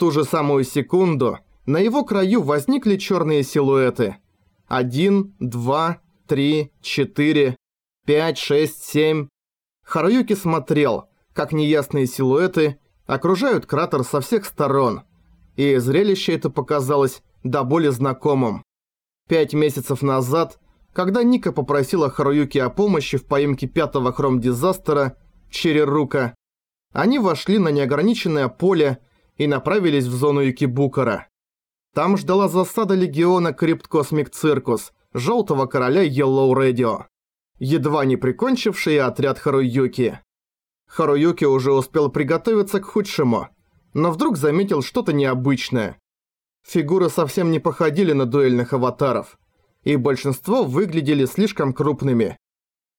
ту же самую секунду на его краю возникли черные силуэты. Один, два, три, четыре, пять, шесть, семь. Харуюки смотрел, как неясные силуэты окружают кратер со всех сторон. И зрелище это показалось до боли знакомым. Пять месяцев назад, когда Ника попросила Харуюки о помощи в поимке пятого хром-дизастера, Черерука, они вошли на неограниченное поле и направились в зону Юкибукара. Там ждала засада легиона Crypt Cosmic Circus, желтого короля Yellow Radio, едва не прикончивший отряд Харуюки. Харуюки уже успел приготовиться к худшему, но вдруг заметил что-то необычное. Фигуры совсем не походили на дуэльных аватаров, и большинство выглядели слишком крупными.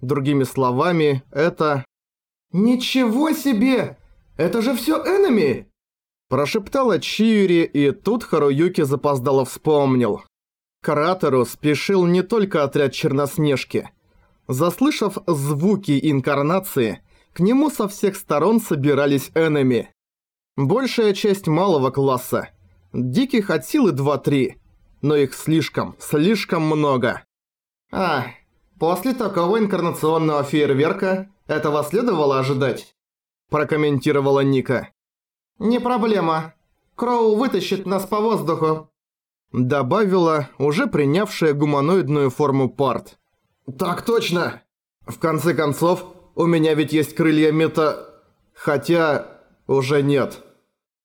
Другими словами, это... «Ничего себе! Это же всё энеми!» Прошептала Чиури, и тут Харуюки запоздало вспомнил. К кратеру спешил не только отряд Черноснежки. Заслышав звуки инкарнации, к нему со всех сторон собирались энеми. Большая часть малого класса. Диких от силы 2-3. Но их слишком, слишком много. А, после такого инкарнационного фейерверка этого следовало ожидать? Прокомментировала Ника. Не проблема. Кроу вытащит нас по воздуху. Добавила уже принявшая гуманоидную форму парт. Так точно. В конце концов, у меня ведь есть крылья мета... Хотя... уже нет.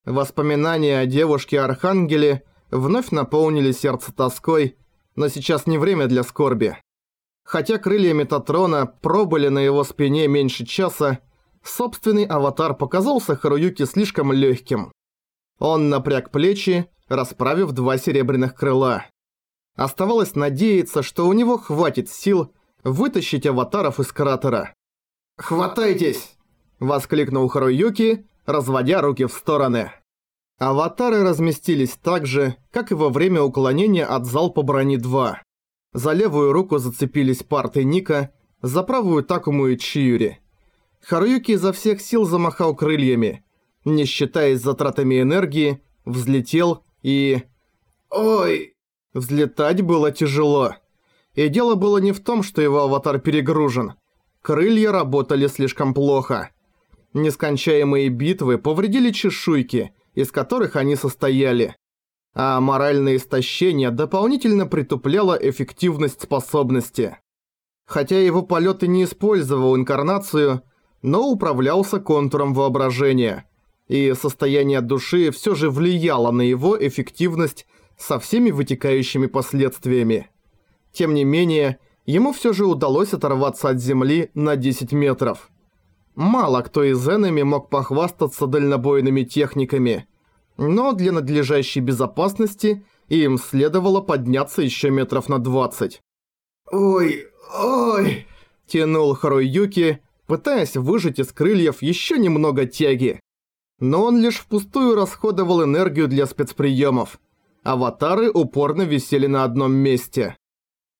Воспоминания о девушке-архангеле вновь наполнили сердце тоской, но сейчас не время для скорби. Хотя крылья Метатрона пробыли на его спине меньше часа, собственный аватар показался Харуюке слишком легким. Он напряг плечи, расправив два серебряных крыла. Оставалось надеяться, что у него хватит сил вытащить аватаров из кратера. «Хватайтесь!» – воскликнул Харуюки, разводя руки в стороны. Аватары разместились так же, как и во время уклонения от залпа брони 2. За левую руку зацепились парты Ника, за правую Такому и Чиюри. Харуюки изо всех сил замахал крыльями, не считаясь затратами энергии, взлетел и... Ой! Взлетать было тяжело. И дело было не в том, что его аватар перегружен. Крылья работали слишком плохо. Нескончаемые битвы повредили чешуйки, из которых они состояли. А моральное истощение дополнительно притупляло эффективность способности. Хотя его полет не использовал инкарнацию, но управлялся контуром воображения. И состояние души все же влияло на его эффективность со всеми вытекающими последствиями. Тем не менее, ему все же удалось оторваться от земли на 10 метров. Мало кто из энеми мог похвастаться дальнобойными техниками, но для надлежащей безопасности им следовало подняться еще метров на 20. «Ой, ой!» – тянул Харуюки, пытаясь выжать из крыльев еще немного тяги. Но он лишь впустую расходовал энергию для спецприемов. Аватары упорно висели на одном месте.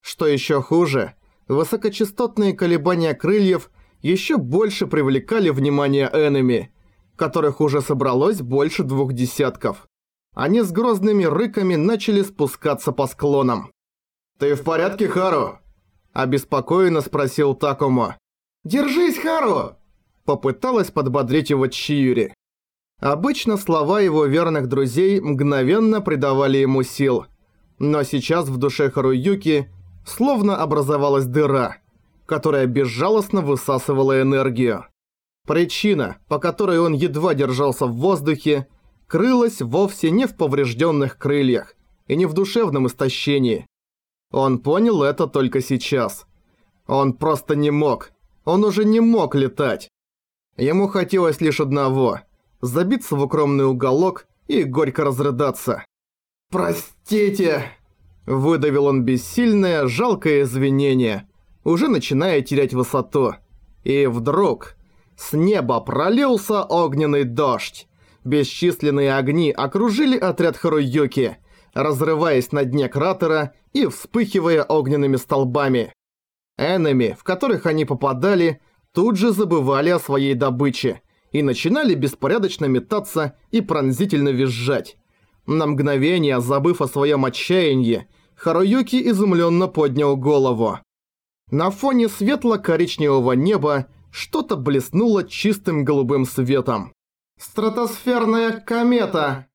Что еще хуже, высокочастотные колебания крыльев еще больше привлекали внимание энеми, которых уже собралось больше двух десятков. Они с грозными рыками начали спускаться по склонам. «Ты в порядке, Хару?» – обеспокоенно спросил Такому. «Держись, Хару!» – попыталась подбодрить его Чиюри. Обычно слова его верных друзей мгновенно придавали ему сил. Но сейчас в душе Харуюки словно образовалась дыра, которая безжалостно высасывала энергию. Причина, по которой он едва держался в воздухе, крылась вовсе не в поврежденных крыльях и не в душевном истощении. Он понял это только сейчас. Он просто не мог. Он уже не мог летать. Ему хотелось лишь одного – забиться в укромный уголок и горько разрыдаться. «Простите!» Выдавил он бессильное, жалкое извинение, уже начиная терять высоту. И вдруг с неба пролился огненный дождь. Бесчисленные огни окружили отряд Харуюки, разрываясь на дне кратера и вспыхивая огненными столбами. Энеми, в которых они попадали, тут же забывали о своей добыче и начинали беспорядочно метаться и пронзительно визжать. На мгновение, забыв о своем отчаянии, Харуюки изумленно поднял голову. На фоне светло-коричневого неба что-то блеснуло чистым голубым светом. «Стратосферная комета!»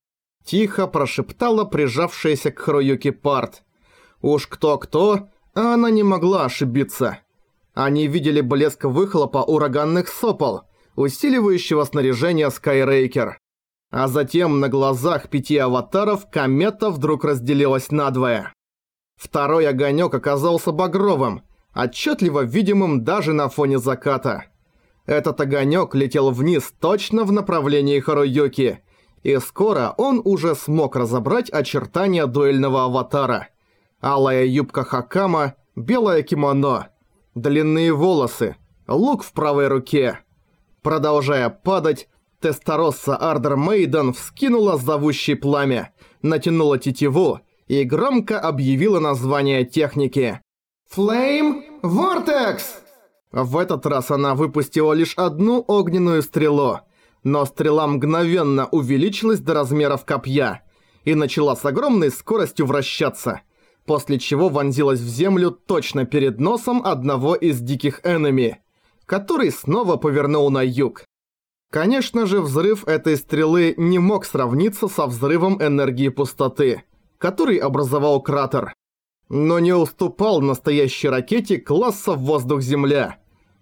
Тихо прошептала прижавшаяся к Харуюки Парт. Уж кто-кто, а она не могла ошибиться. Они видели блеск выхлопа ураганных сопол, усиливающего снаряжение Скайрейкер. А затем на глазах пяти аватаров комета вдруг разделилась надвое. Второй огонек оказался багровым, отчетливо видимым даже на фоне заката. Этот огонек летел вниз точно в направлении Харуюки, и скоро он уже смог разобрать очертания дуэльного аватара. Алая юбка Хакама, белое кимоно, длинные волосы, лук в правой руке. Продолжая падать, Тесторосса Ардер Мейден вскинула зовущий пламя, натянула тетиву и громко объявила название техники. «Флейм Вортекс!» В этот раз она выпустила лишь одну огненную стрелу, но стрела мгновенно увеличилась до размеров копья и начала с огромной скоростью вращаться, после чего вонзилась в землю точно перед носом одного из диких энеми, который снова повернул на юг. Конечно же, взрыв этой стрелы не мог сравниться со взрывом энергии пустоты, который образовал кратер но не уступал настоящей ракете класса «Воздух-Земля».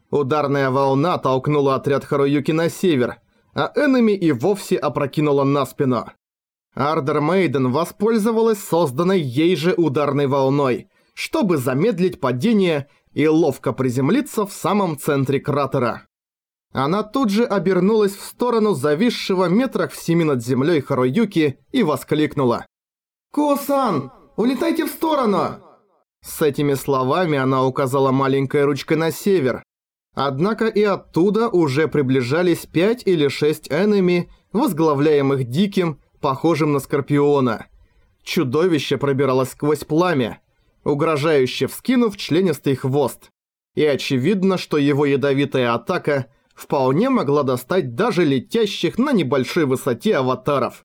Ударная волна толкнула отряд Харуюки на север, а Эннами и вовсе опрокинула на спину. Ардер Мейден воспользовалась созданной ей же ударной волной, чтобы замедлить падение и ловко приземлиться в самом центре кратера. Она тут же обернулась в сторону зависшего метрах в семи над землей Харуюки и воскликнула. «Кусан, Улетайте в сторону!» С этими словами она указала маленькой ручкой на север. Однако и оттуда уже приближались пять или шесть энеми, возглавляемых диким, похожим на скорпиона. Чудовище пробиралось сквозь пламя, угрожающе вскинув членистый хвост. И очевидно, что его ядовитая атака вполне могла достать даже летящих на небольшой высоте аватаров.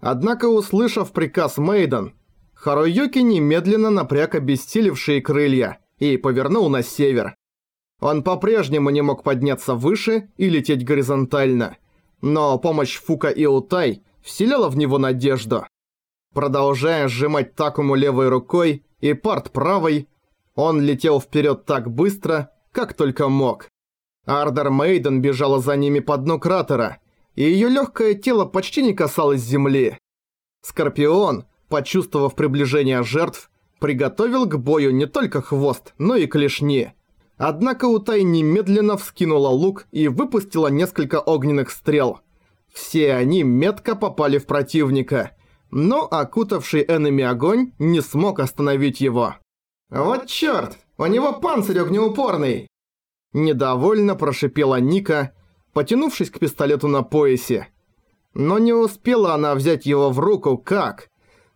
Однако, услышав приказ Мейден, Харуюки немедленно напряг обессилевшие крылья и повернул на север. Он по-прежнему не мог подняться выше и лететь горизонтально, но помощь Фука и Утай вселяла в него надежду. Продолжая сжимать Такому левой рукой и Парт правой, он летел вперед так быстро, как только мог. Ардер Мейден бежала за ними по дну кратера, и ее легкое тело почти не касалось земли. Скорпион, почувствовав приближение жертв, приготовил к бою не только хвост, но и клешни. Однако Утай немедленно вскинула лук и выпустила несколько огненных стрел. Все они метко попали в противника, но окутавший энеми огонь не смог остановить его. «Вот чёрт, у него панцирь огнеупорный!» Недовольно прошипела Ника, потянувшись к пистолету на поясе. Но не успела она взять его в руку, как...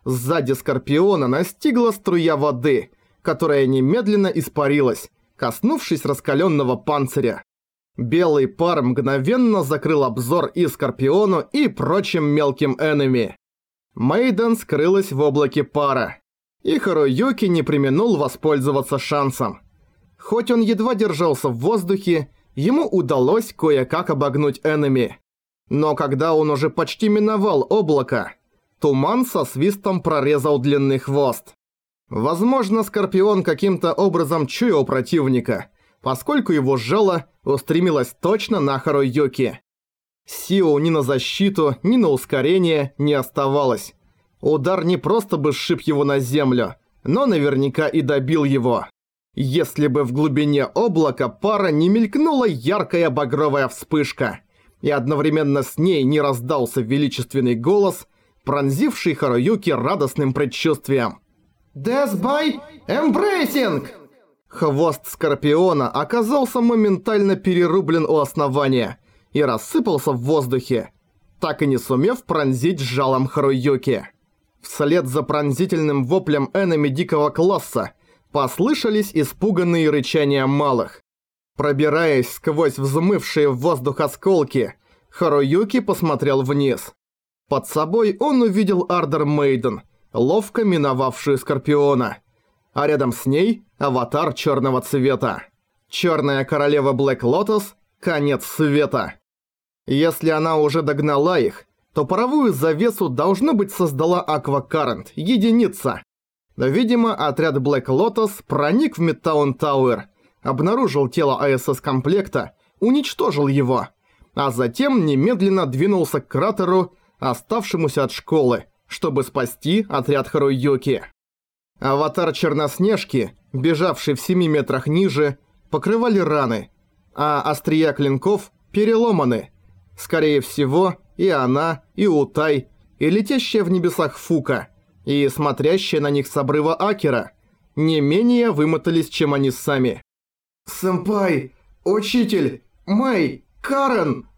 Сзади Скорпиона настигла струя воды, которая немедленно испарилась, коснувшись раскаленного панциря. Белый пар мгновенно закрыл обзор и Скорпиону, и прочим мелким энеми. Мейден скрылась в облаке пара, и Харуюки не применул воспользоваться шансом. Хоть он едва держался в воздухе, ему удалось кое-как обогнуть энеми. Но когда он уже почти миновал облако, Туман со свистом прорезал длинный хвост. Возможно, Скорпион каким-то образом чуял противника, поскольку его жало устремилось точно на Харуюки. Сил ни на защиту, ни на ускорение не оставалось. Удар не просто бы сшиб его на землю, но наверняка и добил его. Если бы в глубине облака пара не мелькнула яркая багровая вспышка, и одновременно с ней не раздался величественный голос – пронзивший Харуюки радостным предчувствием. «Death by Embracing!» Хвост Скорпиона оказался моментально перерублен у основания и рассыпался в воздухе, так и не сумев пронзить жалом Харуюки. Вслед за пронзительным воплем энеми дикого класса послышались испуганные рычания малых. Пробираясь сквозь взмывшие в воздух осколки, Харуюки посмотрел вниз. Под собой он увидел Ardor Maiden, ловко миновавшую Скорпиона. А рядом с ней – аватар черного цвета. Черная королева Black Lotus – конец света. Если она уже догнала их, то паровую завесу должно быть создала Aqua Current, единица. Видимо, отряд Black Lotus проник в Midtown Tower, обнаружил тело АСС-комплекта, уничтожил его, а затем немедленно двинулся к кратеру, оставшемуся от школы, чтобы спасти отряд Харуюки. Аватар Черноснежки, бежавший в 7 метрах ниже, покрывали раны, а острия клинков переломаны. Скорее всего, и она, и Утай, и летящая в небесах Фука, и смотрящая на них с обрыва Акера не менее вымотались, чем они сами. «Сэмпай! Учитель! Мэй! Карен!»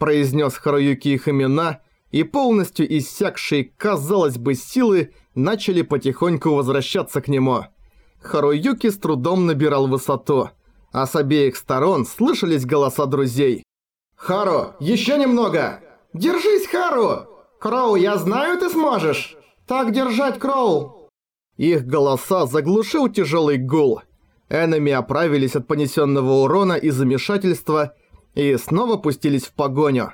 произнес Харуюки их имена, и полностью иссякшие, казалось бы, силы начали потихоньку возвращаться к нему. Харуюки с трудом набирал высоту, а с обеих сторон слышались голоса друзей. «Хару, еще немного! Держись, Хару! Кроу, я знаю, ты сможешь! Так держать, Кроу!» Их голоса заглушил тяжелый гул. Энеми оправились от понесенного урона и замешательства и снова пустились в погоню.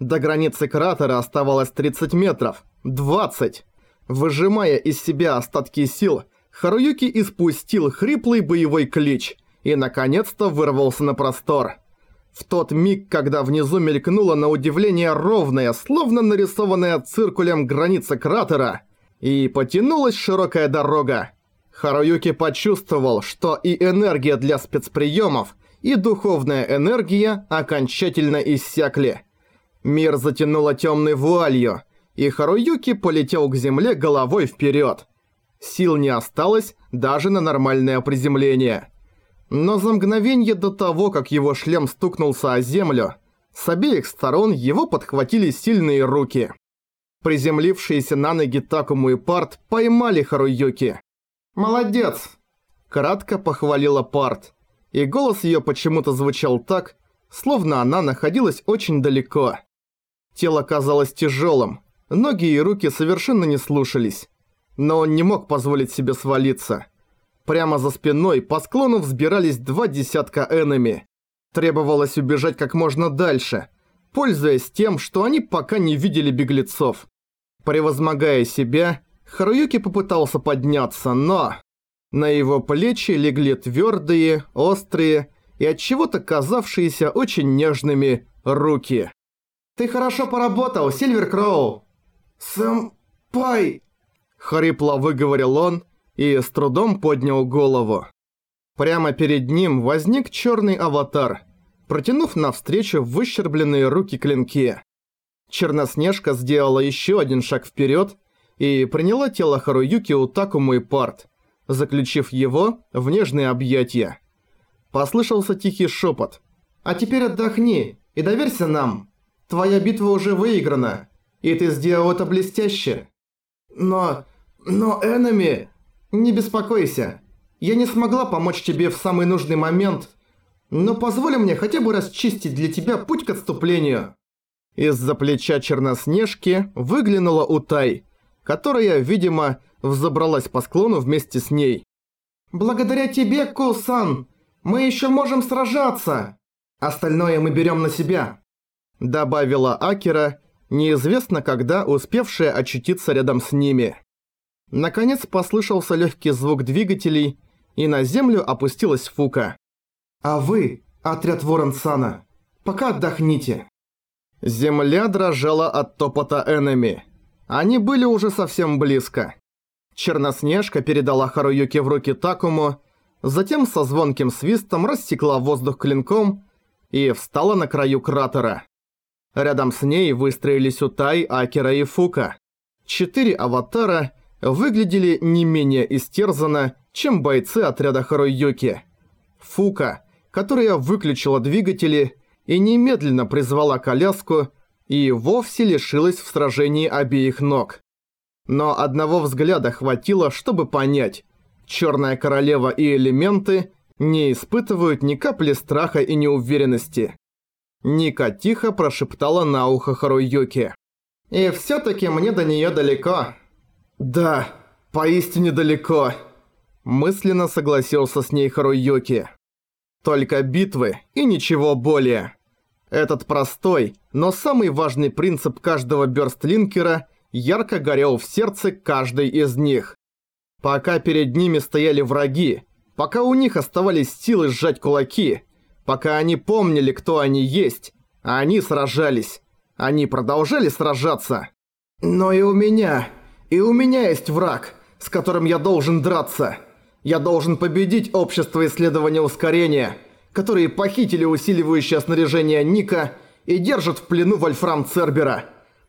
До границы кратера оставалось 30 метров. 20. Выжимая из себя остатки сил, Харуюки испустил хриплый боевой клич и наконец-то вырвался на простор. В тот миг, когда внизу мелькнула на удивление ровная, словно нарисованная циркулем граница кратера, и потянулась широкая дорога. Харуюки почувствовал, что и энергия для спецприемов, и духовная энергия окончательно иссякли. Мир затянуло темной вуалью, и Харуюки полетел к земле головой вперед. Сил не осталось даже на нормальное приземление. Но за мгновение до того, как его шлем стукнулся о землю, с обеих сторон его подхватили сильные руки. Приземлившиеся на ноги Такому и Парт поймали Харуюки. «Молодец!» Кратко похвалила Парт, и голос ее почему-то звучал так, словно она находилась очень далеко. Тело казалось тяжелым, ноги и руки совершенно не слушались, но он не мог позволить себе свалиться. Прямо за спиной по склону взбирались два десятка энеми. Требовалось убежать как можно дальше, пользуясь тем, что они пока не видели беглецов. Превозмогая себя, Харуюки попытался подняться, но... На его плечи легли твердые, острые и от чего-то казавшиеся очень нежными руки. «Ты хорошо поработал, Сильвер Кроу!» «Сэмпай!» Хрипло выговорил он, и с трудом поднял голову. Прямо перед ним возник черный аватар, протянув навстречу выщербленные руки клинки. Черноснежка сделала еще один шаг вперед и приняла тело Харуюки у Такуму и Парт, заключив его в нежные объятия. Послышался тихий шепот. «А теперь отдохни и доверься нам. Твоя битва уже выиграна, и ты сделал это блестяще. Но... но Эннами...» «Не беспокойся. Я не смогла помочь тебе в самый нужный момент, но позволь мне хотя бы расчистить для тебя путь к отступлению». Из-за плеча Черноснежки выглянула Утай, которая, видимо, взобралась по склону вместе с ней. «Благодаря тебе, Кусан, мы еще можем сражаться. Остальное мы берем на себя», — добавила Акера, неизвестно когда успевшая очутиться рядом с ними. Наконец послышался легкий звук двигателей, и на землю опустилась Фука. «А вы, отряд Ворон-сана, пока отдохните». Земля дрожала от топота Энеми. Они были уже совсем близко. Черноснежка передала Харуюке в руки Такому, затем со звонким свистом рассекла воздух клинком и встала на краю кратера. Рядом с ней выстроились Утай, Акера и Фука. Четыре аватара – выглядели не менее истерзанно, чем бойцы отряда Харуюки. Фука, которая выключила двигатели и немедленно призвала коляску, и вовсе лишилась в сражении обеих ног. Но одного взгляда хватило, чтобы понять, Черная Королева и элементы не испытывают ни капли страха и неуверенности. Ника тихо прошептала на ухо Харуюки. «И всё-таки мне до неё далеко». «Да, поистине далеко», – мысленно согласился с ней Харуюки. «Только битвы и ничего более». Этот простой, но самый важный принцип каждого бёрстлинкера ярко горел в сердце каждой из них. Пока перед ними стояли враги, пока у них оставались силы сжать кулаки, пока они помнили, кто они есть, они сражались. Они продолжали сражаться. Но и у меня, и у меня есть враг, с которым я должен драться. Я должен победить общество исследования ускорения, которые похитили усиливающее снаряжение Ника и держат в плену Вольфрам Цербера.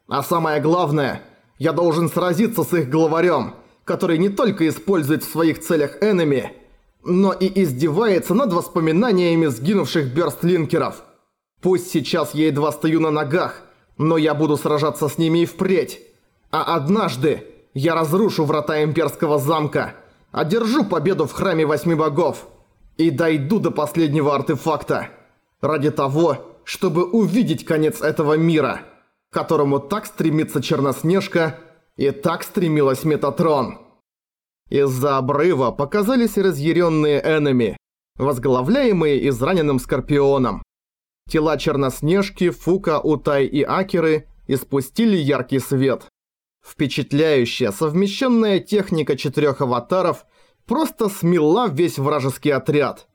А самое главное, я должен сразиться с их главарем, который не только использует в своих целях энеми, но и издевается над воспоминаниями сгинувших бёрстлинкеров. Пусть сейчас я едва стою на ногах, но я буду сражаться с ними и впредь. А однажды я разрушу врата Имперского замка, одержу победу в Храме Восьми Богов и дойду до последнего артефакта. Ради того, чтобы увидеть конец этого мира, которому так стремится Черноснежка и так стремилась Метатрон. Из-за обрыва показались разъяренные энеми, возглавляемые израненным Скорпионом. Тела Черноснежки, Фука, Утай и Акеры испустили яркий свет. Впечатляющая совмещенная техника четырех аватаров просто смела весь вражеский отряд.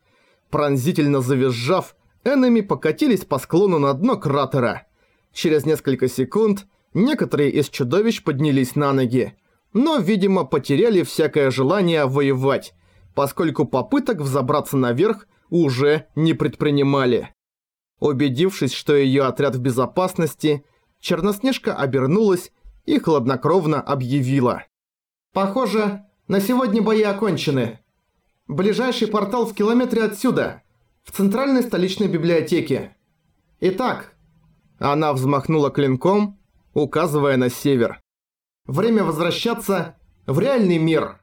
Пронзительно завизжав, энеми покатились по склону на дно кратера. Через несколько секунд некоторые из чудовищ поднялись на ноги, но, видимо, потеряли всякое желание воевать, поскольку попыток взобраться наверх уже не предпринимали. Убедившись, что ее отряд в безопасности, Черноснежка обернулась и хладнокровно объявила. «Похоже, на сегодня бои окончены. Ближайший портал в километре отсюда, в центральной столичной библиотеке. Итак...» Она взмахнула клинком, указывая на север. «Время возвращаться в реальный мир».